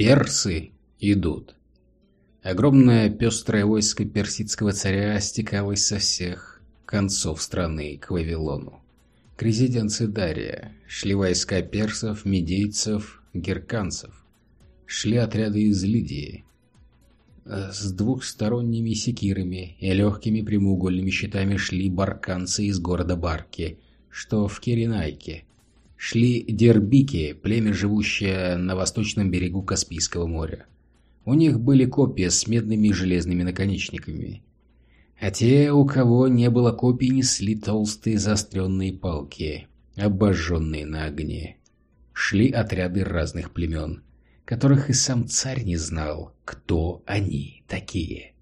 Персы идут. Огромное пестрое войско персидского царя стекалось со всех концов страны к Вавилону. К резиденции Дария шли войска персов, медийцев, герканцев. Шли отряды из Лидии с двухсторонними секирами и легкими прямоугольными щитами шли барканцы из города Барки, что в Киренайке. Шли дербики, племя, живущее на восточном берегу Каспийского моря. У них были копья с медными и железными наконечниками. А те, у кого не было копий, несли толстые заостренные палки, обожженные на огне. Шли отряды разных племен, которых и сам царь не знал, кто они такие.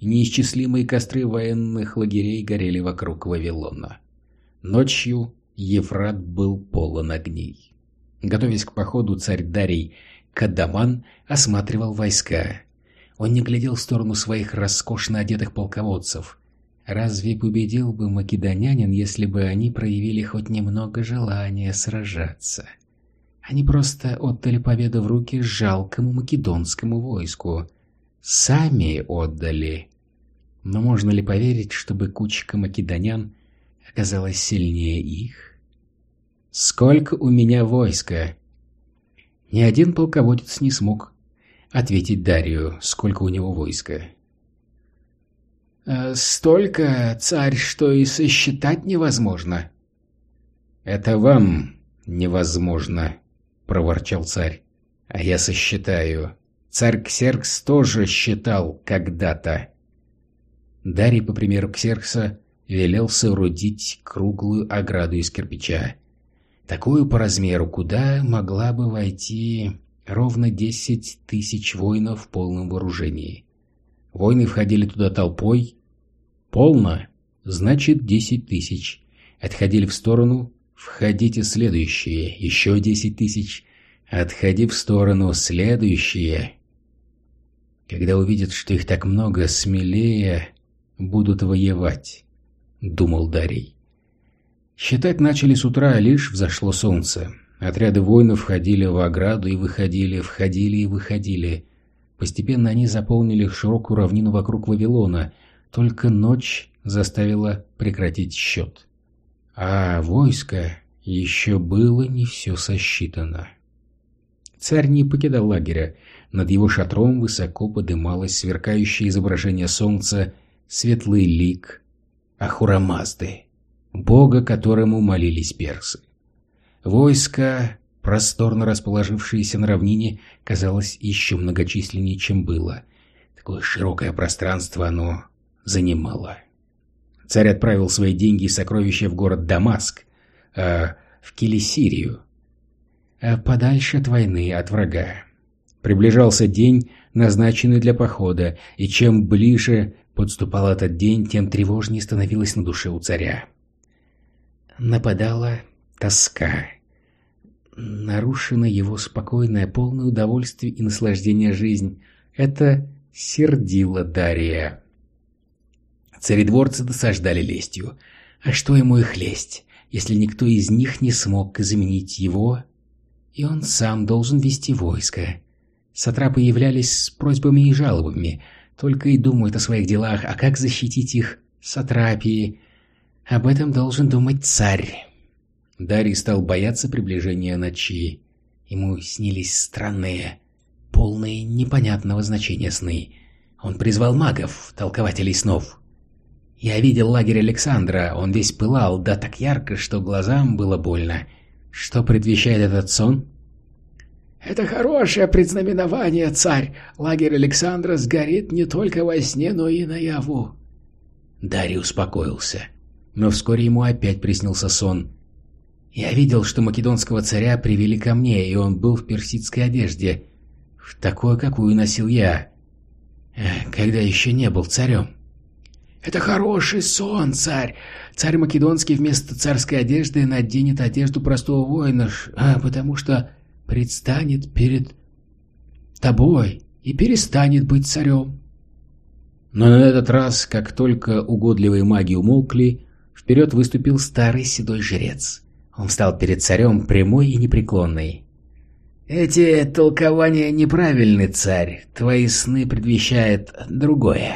Неисчислимые костры военных лагерей горели вокруг Вавилона. Ночью Ефрат был полон огней. Готовясь к походу, царь Дарий Кадаман осматривал войска. Он не глядел в сторону своих роскошно одетых полководцев. Разве победил бы македонянин, если бы они проявили хоть немного желания сражаться? Они просто отдали победу в руки жалкому македонскому войску. Сами отдали. Но можно ли поверить, чтобы кучка македонян оказалась сильнее их? «Сколько у меня войска?» Ни один полководец не смог ответить Дарию, сколько у него войска. «Э, «Столько, царь, что и сосчитать невозможно». «Это вам невозможно», — проворчал царь. «А я сосчитаю. Царь Ксеркс тоже считал когда-то». Дарий, по примеру Ксеркса, велел соорудить круглую ограду из кирпича. Такую по размеру, куда могла бы войти ровно десять тысяч воинов в полном вооружении. Воины входили туда толпой. Полно, значит десять тысяч. Отходили в сторону, входите следующие, еще десять тысяч. Отходи в сторону, следующие. Когда увидят, что их так много, смелее будут воевать, думал Дарий. Считать начали с утра, лишь взошло солнце. Отряды воинов входили в ограду и выходили, входили и выходили. Постепенно они заполнили широкую равнину вокруг Вавилона, только ночь заставила прекратить счет. А войско еще было не все сосчитано. Царь не покидал лагеря. Над его шатром высоко подымалось сверкающее изображение солнца, светлый лик Ахурамазды бога, которому молились персы. Войско, просторно расположившееся на равнине, казалось еще многочисленнее, чем было. Такое широкое пространство оно занимало. Царь отправил свои деньги и сокровища в город Дамаск, а в Килисирию, а подальше от войны, от врага. Приближался день, назначенный для похода, и чем ближе подступал этот день, тем тревожнее становилось на душе у царя нападала тоска. Нарушена его спокойное, полное удовольствие и наслаждение жизнь. Это сердило Дария. Царедворцы досаждали лестью. А что ему их лесть, если никто из них не смог заменить его? И он сам должен вести войско. Сатрапы являлись с просьбами и жалобами, только и думают о своих делах, а как защитить их сатрапии, об этом должен думать царь. Дарий стал бояться приближения ночи. Ему снились странные, полные непонятного значения сны. Он призвал магов, толкователей снов. Я видел лагерь Александра, он весь пылал, да так ярко, что глазам было больно. Что предвещает этот сон? «Это хорошее предзнаменование, царь. Лагерь Александра сгорит не только во сне, но и наяву». Дарий успокоился но вскоре ему опять приснился сон. Я видел, что македонского царя привели ко мне, и он был в персидской одежде, в такой, какую носил я, когда еще не был царем. «Это хороший сон, царь! Царь македонский вместо царской одежды наденет одежду простого воина, а, потому что предстанет перед тобой и перестанет быть царем». Но на этот раз, как только угодливые маги умолкли, Вперед выступил старый седой жрец. Он встал перед царем прямой и непреклонный. Эти толкования неправильны, царь. Твои сны предвещают другое.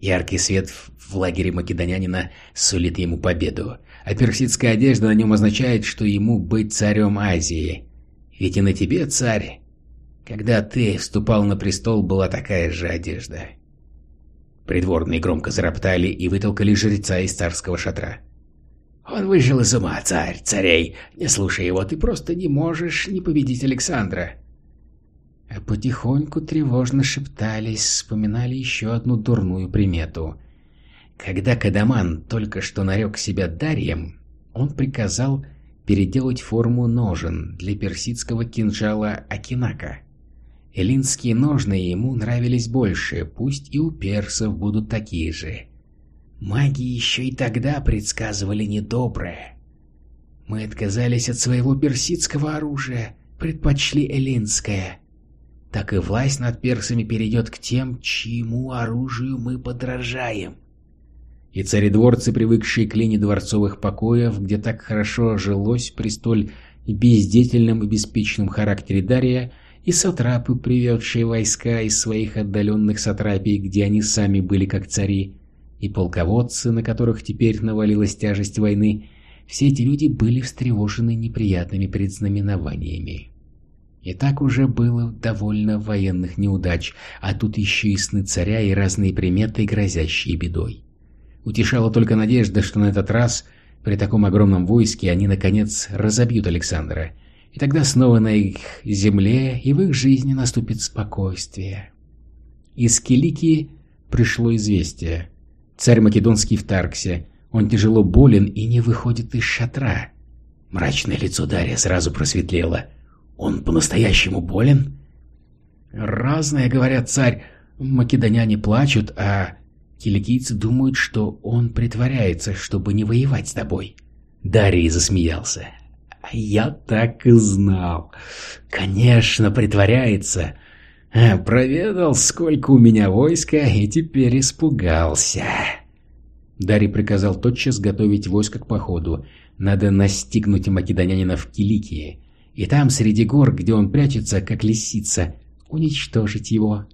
Яркий свет в лагере македонянина сулит ему победу, а персидская одежда на нем означает, что ему быть царем Азии. Ведь и на тебе, царь, когда ты вступал на престол, была такая же одежда. Придворные громко зароптали и вытолкали жреца из царского шатра. «Он выжил из ума, царь, царей! Не слушай его, ты просто не можешь не победить Александра!» А потихоньку тревожно шептались, вспоминали еще одну дурную примету. Когда Кадаман только что нарек себя Дарьем, он приказал переделать форму ножен для персидского кинжала Акинака. Эллинские ножны ему нравились больше, пусть и у персов будут такие же. Маги еще и тогда предсказывали недоброе. Мы отказались от своего персидского оружия, предпочли эллинское. Так и власть над персами перейдет к тем, чьему оружию мы подражаем. И царедворцы, привыкшие к линии дворцовых покоев, где так хорошо жилось при столь бездетельном и беспечном характере Дария, и сатрапы, приведшие войска из своих отдаленных сатрапий, где они сами были как цари, и полководцы, на которых теперь навалилась тяжесть войны, все эти люди были встревожены неприятными предзнаменованиями. И так уже было довольно военных неудач, а тут еще и сны царя и разные приметы, грозящие бедой. Утешала только надежда, что на этот раз, при таком огромном войске, они, наконец, разобьют Александра, и тогда снова на их земле и в их жизни наступит спокойствие. Из Килики пришло известие. Царь Македонский в Тарксе. Он тяжело болен и не выходит из шатра. Мрачное лицо Дарья сразу просветлело. Он по-настоящему болен? Разное, говорят, царь. Македоняне плачут, а киликийцы думают, что он притворяется, чтобы не воевать с тобой. Дарий засмеялся. Я так и знал. Конечно, притворяется. А, проведал, сколько у меня войска, и теперь испугался. Дарий приказал тотчас готовить войско к походу. Надо настигнуть македонянина в Киликии. И там, среди гор, где он прячется, как лисица, уничтожить его.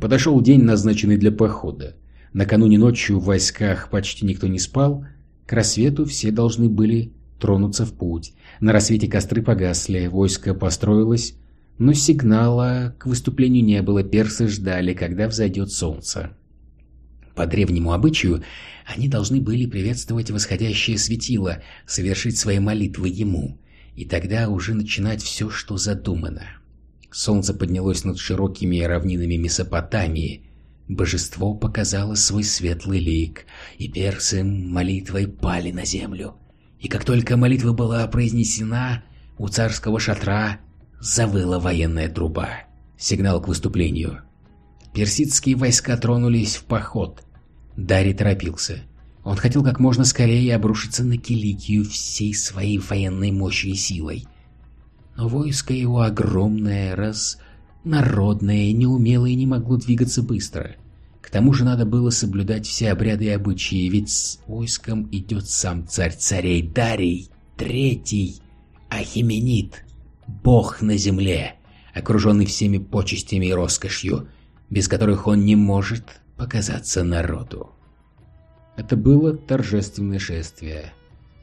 Подошел день, назначенный для похода. Накануне ночью в войсках почти никто не спал. К рассвету все должны были тронуться в путь. На рассвете костры погасли, войско построилось, но сигнала к выступлению не было, персы ждали, когда взойдет солнце. По древнему обычаю, они должны были приветствовать восходящее светило, совершить свои молитвы ему, и тогда уже начинать все, что задумано. Солнце поднялось над широкими равнинами Месопотамии, божество показало свой светлый лик, и персы молитвой пали на землю. И как только молитва была произнесена, у царского шатра завыла военная труба. Сигнал к выступлению. Персидские войска тронулись в поход. Дарий торопился. Он хотел как можно скорее обрушиться на Киликию всей своей военной мощью и силой. Но войско его огромное, раз народное, неумелое не могло двигаться быстро. К тому же надо было соблюдать все обряды и обычаи, ведь с войском идет сам царь царей Дарий, третий, Ахименит, бог на земле, окруженный всеми почестями и роскошью, без которых он не может показаться народу. Это было торжественное шествие.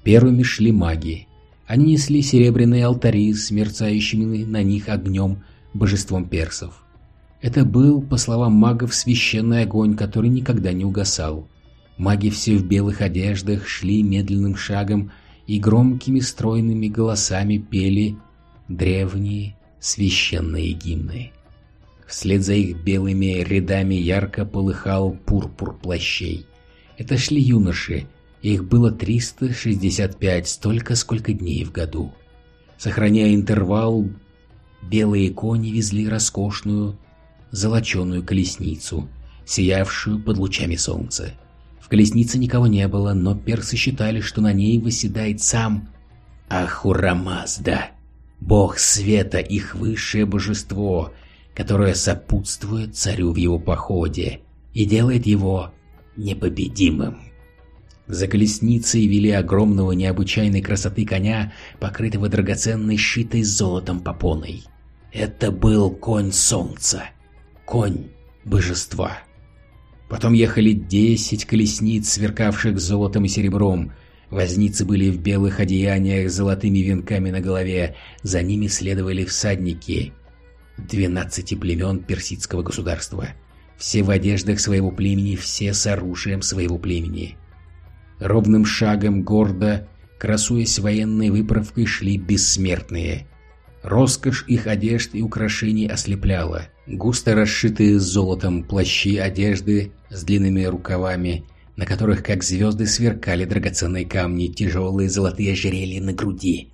Первыми шли маги. Они несли серебряные алтари с мерцающими на них огнем божеством персов. Это был, по словам магов, священный огонь, который никогда не угасал. Маги все в белых одеждах шли медленным шагом и громкими стройными голосами пели древние священные гимны. Вслед за их белыми рядами ярко полыхал пурпур плащей. Это шли юноши, их было 365, столько, сколько дней в году. Сохраняя интервал, белые кони везли роскошную золоченую колесницу, сиявшую под лучами солнца. В колеснице никого не было, но персы считали, что на ней восседает сам Ахурамазда, бог света, их высшее божество, которое сопутствует царю в его походе и делает его непобедимым. За колесницей вели огромного необычайной красоты коня, покрытого драгоценной сшитой золотом попоной. Это был конь солнца, конь божества. Потом ехали десять колесниц, сверкавших золотом и серебром. Возницы были в белых одеяниях с золотыми венками на голове, за ними следовали всадники двенадцати племен персидского государства. Все в одеждах своего племени, все с оружием своего племени. Ровным шагом, гордо, красуясь военной выправкой, шли бессмертные. Роскошь их одежд и украшений ослепляла. Густо расшитые золотом плащи одежды с длинными рукавами, на которых, как звезды, сверкали драгоценные камни, тяжелые золотые ожерелья на груди.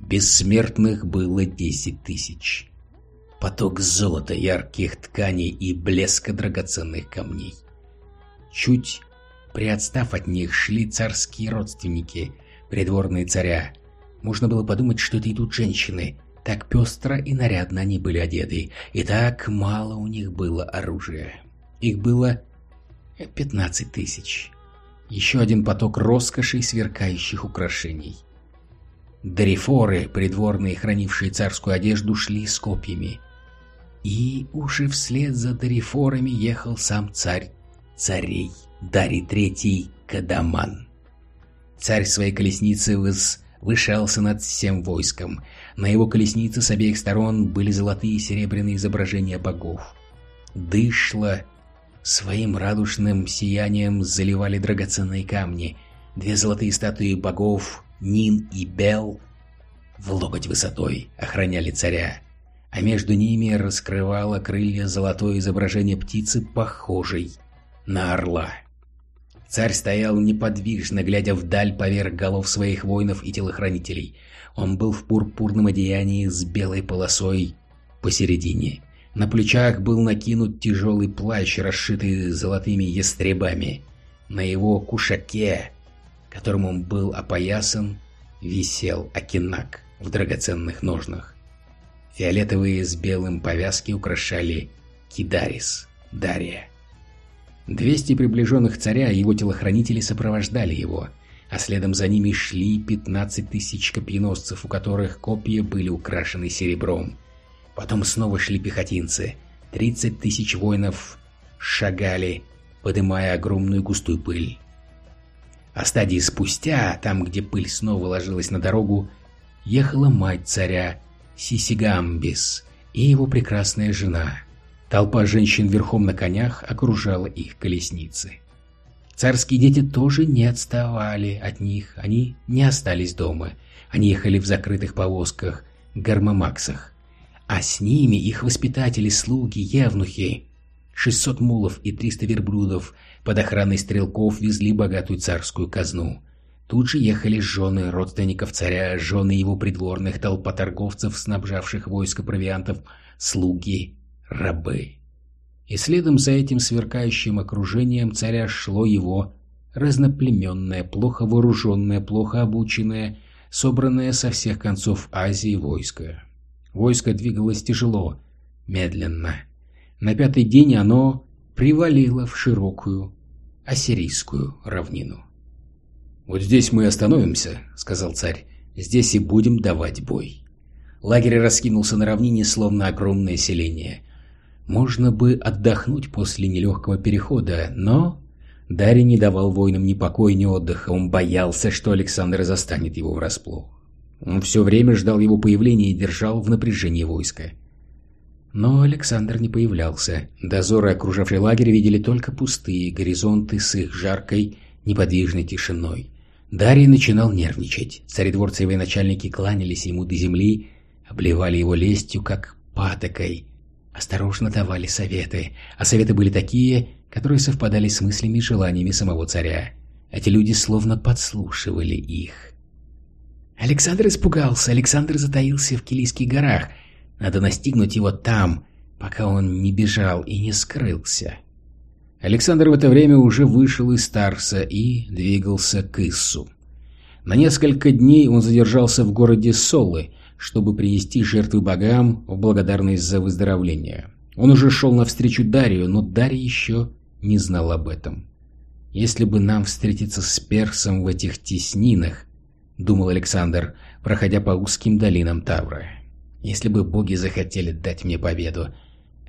Бессмертных было десять тысяч. Поток золота, ярких тканей и блеска драгоценных камней. Чуть Приотстав от них, шли царские родственники, придворные царя. Можно было подумать, что это идут женщины. Так пестро и нарядно они были одеты, и так мало у них было оружия. Их было 15 тысяч. Еще один поток роскоши и сверкающих украшений. Дарифоры, придворные, хранившие царскую одежду, шли с копьями. И уже вслед за Дарифорами ехал сам царь царей. Дарий Третий Кадаман. Царь своей колесницы вышался над всем войском. На его колеснице с обеих сторон были золотые и серебряные изображения богов. Дышло своим радужным сиянием заливали драгоценные камни. Две золотые статуи богов Нин и Бел в локоть высотой охраняли царя, а между ними раскрывало крылья золотое изображение птицы, похожей на орла. Царь стоял неподвижно, глядя вдаль поверх голов своих воинов и телохранителей. Он был в пурпурном одеянии с белой полосой посередине. На плечах был накинут тяжелый плащ, расшитый золотыми ястребами. На его кушаке, которым он был опоясан, висел окинак в драгоценных ножнах. Фиолетовые с белым повязки украшали Кидарис, Дария. Двести приближенных царя и его телохранители сопровождали его, а следом за ними шли пятнадцать тысяч копьеносцев, у которых копья были украшены серебром. Потом снова шли пехотинцы. Тридцать тысяч воинов шагали, подымая огромную густую пыль. А стадии спустя, там, где пыль снова ложилась на дорогу, ехала мать царя Сисигамбис и его прекрасная жена – Толпа женщин верхом на конях окружала их колесницы. Царские дети тоже не отставали от них, они не остались дома. Они ехали в закрытых повозках, гармомаксах. А с ними их воспитатели, слуги, евнухи. 600 мулов и 300 верблюдов под охраной стрелков везли богатую царскую казну. Тут же ехали жены родственников царя, жены его придворных, толпа торговцев, снабжавших войско провиантов, слуги, рабы. И следом за этим сверкающим окружением царя шло его разноплеменное, плохо вооруженное, плохо обученное, собранное со всех концов Азии войско. Войско двигалось тяжело, медленно. На пятый день оно привалило в широкую ассирийскую равнину. «Вот здесь мы остановимся», — сказал царь. «Здесь и будем давать бой». Лагерь раскинулся на равнине, словно огромное селение. Можно бы отдохнуть после нелегкого перехода, но... Дарий не давал воинам ни покоя, ни отдыха. Он боялся, что Александр застанет его врасплох. Он все время ждал его появления и держал в напряжении войска. Но Александр не появлялся. Дозоры, окружавшие лагерь, видели только пустые горизонты с их жаркой, неподвижной тишиной. Дарий начинал нервничать. Царедворцы и военачальники кланялись ему до земли, обливали его лестью, как патокой, осторожно давали советы, а советы были такие, которые совпадали с мыслями и желаниями самого царя. Эти люди словно подслушивали их. Александр испугался, Александр затаился в Килийских горах. Надо настигнуть его там, пока он не бежал и не скрылся. Александр в это время уже вышел из Тарса и двигался к Иссу. На несколько дней он задержался в городе Солы, чтобы принести жертвы богам в благодарность за выздоровление. Он уже шел навстречу Дарию, но Дарий еще не знал об этом. Если бы нам встретиться с Персом в этих теснинах, думал Александр, проходя по узким долинам Тавра. Если бы боги захотели дать мне победу,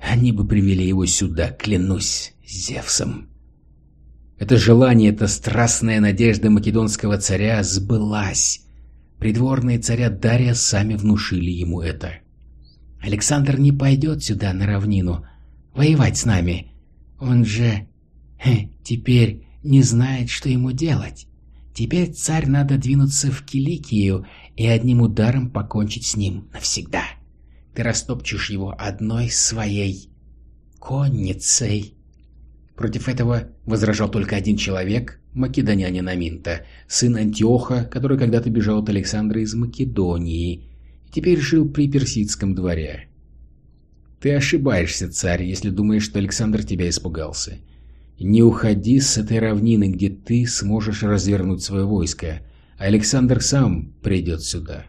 они бы привели его сюда, клянусь, Зевсом. Это желание, эта страстная надежда македонского царя сбылась. Придворные царя Дария сами внушили ему это. Александр не пойдет сюда, на равнину, воевать с нами. Он же... Хе, теперь не знает, что ему делать. Теперь царь надо двинуться в Киликию и одним ударом покончить с ним навсегда. Ты растопчешь его одной своей конницей. Против этого возражал только один человек, македонянин Аминта, сын Антиоха, который когда-то бежал от Александра из Македонии и теперь жил при персидском дворе. Ты ошибаешься, царь, если думаешь, что Александр тебя испугался. Не уходи с этой равнины, где ты сможешь развернуть свое войско. Александр сам придет сюда.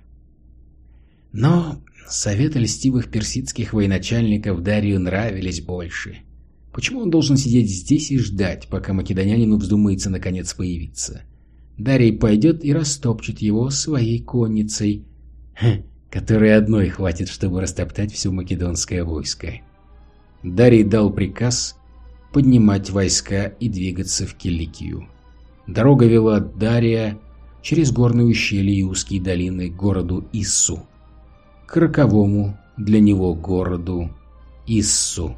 Но советы льстивых персидских военачальников Дарию нравились больше. Почему он должен сидеть здесь и ждать, пока македонянину вздумается наконец появиться? Дарий пойдет и растопчет его своей конницей, которой одной хватит, чтобы растоптать все македонское войско. Дарий дал приказ поднимать войска и двигаться в Киликию. Дорога вела от Дария через горные ущелья и узкие долины к городу Иссу, к роковому для него городу Иссу.